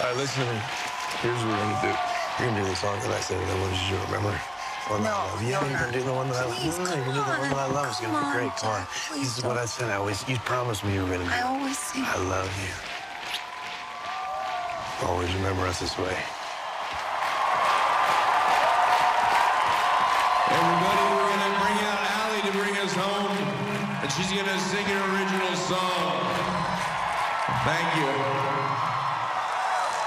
All right, listen to me. Here's what we're gonna do. You're gonna do the song that I said that I wanted you to remember. One that I love. Yeah, you're gonna do the one that I love. Please, No, no, you're gonna do the one that I love. It's gonna Come be great. on, Come on. Jack, please This is what I said. I always, you promised me you were gonna do. I always sing. I love you. Always remember us this way. Everybody, we're gonna bring out Allie to bring us home, and she's gonna sing an original song. Thank you.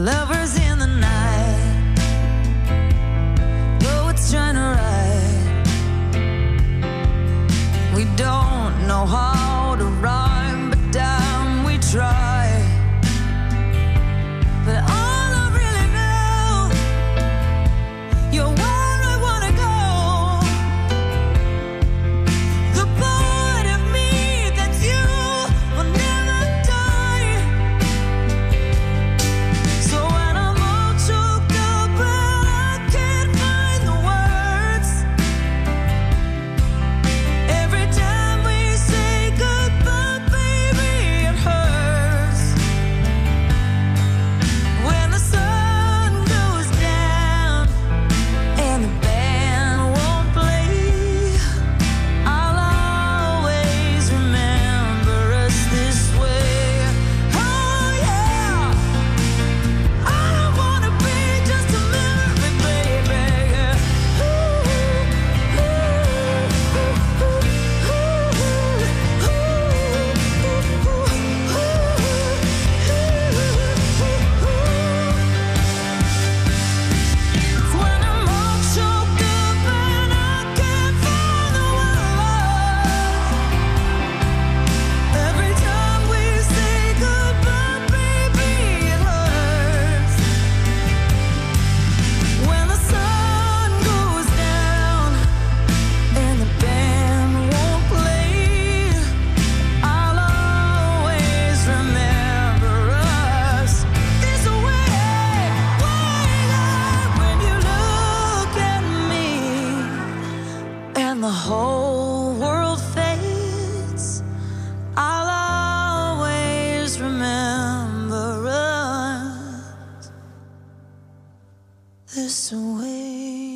lovers in the night. Though it's trying to ride, we don't know how. this way.